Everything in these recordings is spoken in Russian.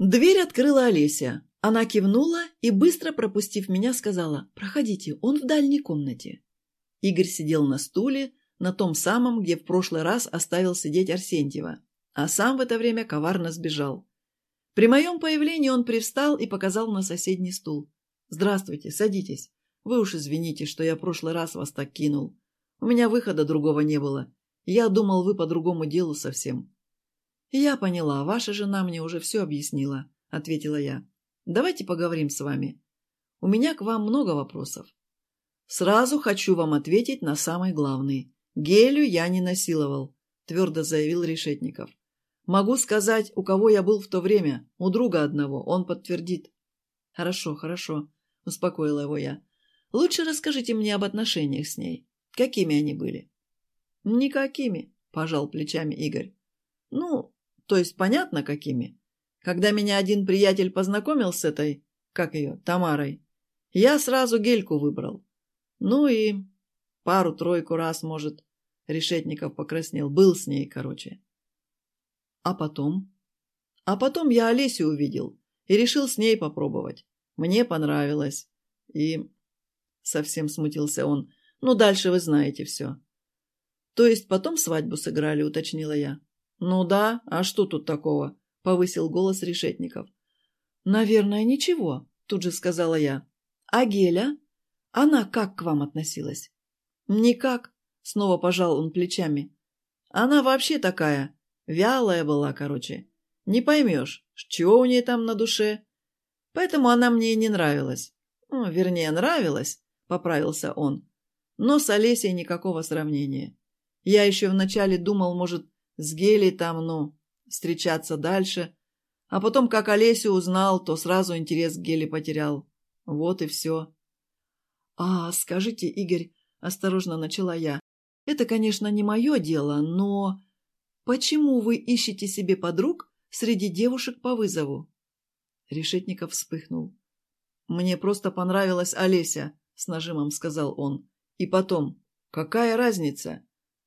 Дверь открыла Олеся. Она кивнула и, быстро пропустив меня, сказала «Проходите, он в дальней комнате». Игорь сидел на стуле, на том самом, где в прошлый раз оставил сидеть Арсентьева, а сам в это время коварно сбежал. При моем появлении он привстал и показал на соседний стул. «Здравствуйте, садитесь. Вы уж извините, что я в прошлый раз вас так кинул. У меня выхода другого не было. Я думал, вы по другому делу совсем». «Я поняла, ваша жена мне уже все объяснила», — ответила я. «Давайте поговорим с вами. У меня к вам много вопросов. Сразу хочу вам ответить на самый главный. Гелю я не насиловал», — твердо заявил Решетников. «Могу сказать, у кого я был в то время, у друга одного, он подтвердит». «Хорошо, хорошо», — успокоила его я. «Лучше расскажите мне об отношениях с ней. Какими они были?» «Никакими», — пожал плечами Игорь. «Ну, то есть понятно, какими. Когда меня один приятель познакомил с этой, как ее, Тамарой, я сразу гельку выбрал. Ну и пару-тройку раз, может, Решетников покраснел. Был с ней, короче. А потом? А потом я Олесю увидел и решил с ней попробовать. Мне понравилось. И... Совсем смутился он. Ну, дальше вы знаете все. То есть потом свадьбу сыграли, уточнила я. «Ну да, а что тут такого?» — повысил голос Решетников. «Наверное, ничего», — тут же сказала я. «А Геля? Она как к вам относилась?» «Никак», — снова пожал он плечами. «Она вообще такая, вялая была, короче. Не поймешь, чего у ней там на душе. Поэтому она мне и не нравилась. Ну, вернее, нравилась», — поправился он. «Но с Олесей никакого сравнения. Я еще вначале думал, может, с Гелей там, ну, встречаться дальше. А потом, как Олесю узнал, то сразу интерес к Геле потерял. Вот и все. «А, скажите, Игорь, — осторожно начала я, — это, конечно, не мое дело, но... Почему вы ищете себе подруг среди девушек по вызову?» Решетников вспыхнул. «Мне просто понравилась Олеся», — с нажимом сказал он. «И потом, какая разница?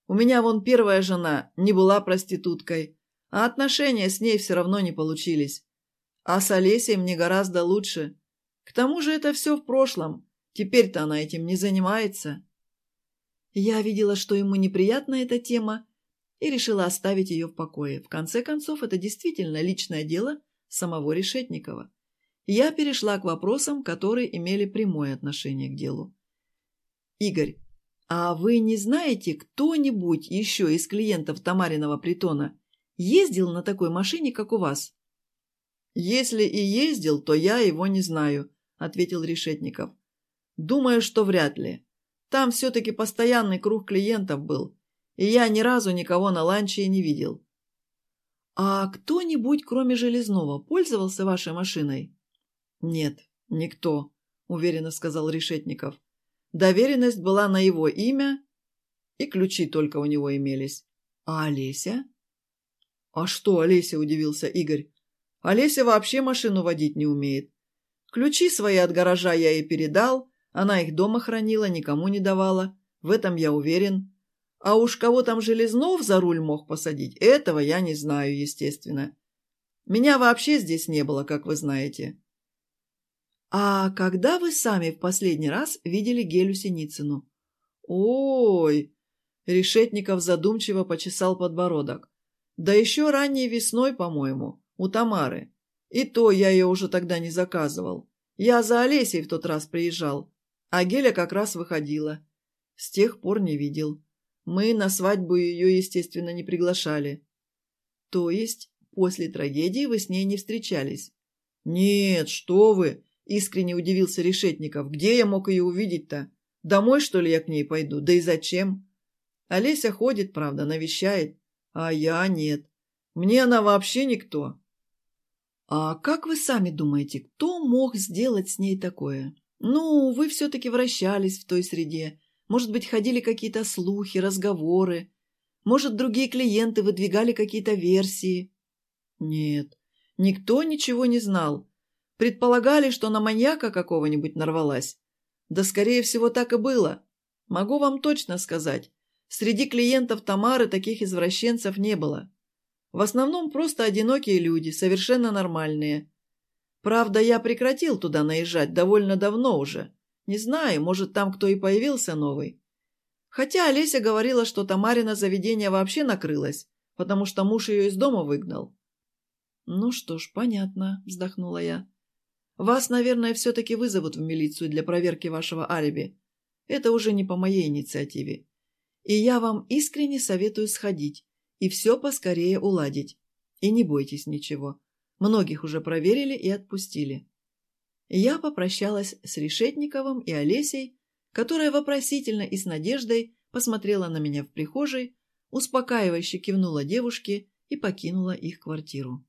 У меня вон первая жена не была проституткой, а отношения с ней все равно не получились. А с Олесей мне гораздо лучше. К тому же это все в прошлом. Теперь-то она этим не занимается. Я видела, что ему неприятна эта тема, и решила оставить ее в покое. В конце концов, это действительно личное дело самого Решетникова. Я перешла к вопросам, которые имели прямое отношение к делу. «Игорь, «А вы не знаете, кто-нибудь еще из клиентов Тамариного притона ездил на такой машине, как у вас?» «Если и ездил, то я его не знаю», — ответил Решетников. «Думаю, что вряд ли. Там все-таки постоянный круг клиентов был, и я ни разу никого на ланче не видел». «А кто-нибудь, кроме Железного, пользовался вашей машиной?» «Нет, никто», — уверенно сказал Решетников. Доверенность была на его имя, и ключи только у него имелись. А Олеся? А что Олеся, удивился Игорь. Олеся вообще машину водить не умеет. Ключи свои от гаража я ей передал, она их дома хранила, никому не давала. В этом я уверен. А уж кого там Железнов за руль мог посадить, этого я не знаю, естественно. Меня вообще здесь не было, как вы знаете. «А когда вы сами в последний раз видели Гелю Синицыну?» «Ой!» — Решетников задумчиво почесал подбородок. «Да еще ранней весной, по-моему, у Тамары. И то я ее уже тогда не заказывал. Я за Олесей в тот раз приезжал, а Геля как раз выходила. С тех пор не видел. Мы на свадьбу ее, естественно, не приглашали». «То есть после трагедии вы с ней не встречались?» «Нет, что вы!» — искренне удивился Решетников. «Где я мог ее увидеть-то? Домой, что ли, я к ней пойду? Да и зачем?» Олеся ходит, правда, навещает, а я нет. Мне она вообще никто. А как вы сами думаете, кто мог сделать с ней такое? Ну, вы все-таки вращались в той среде. Может быть, ходили какие-то слухи, разговоры. Может, другие клиенты выдвигали какие-то версии. Нет, никто ничего не знал. Предполагали, что на маньяка какого-нибудь нарвалась. Да, скорее всего, так и было. Могу вам точно сказать, среди клиентов Тамары таких извращенцев не было. В основном просто одинокие люди, совершенно нормальные. Правда, я прекратил туда наезжать довольно давно уже. Не знаю, может, там кто и появился новый. Хотя Олеся говорила, что Тамарина заведение вообще накрылось, потому что муж ее из дома выгнал. «Ну что ж, понятно», — вздохнула я. «Вас, наверное, все-таки вызовут в милицию для проверки вашего алиби. Это уже не по моей инициативе. И я вам искренне советую сходить и все поскорее уладить. И не бойтесь ничего. Многих уже проверили и отпустили». Я попрощалась с Решетниковым и Олесей, которая вопросительно и с надеждой посмотрела на меня в прихожей, успокаивающе кивнула девушке и покинула их квартиру.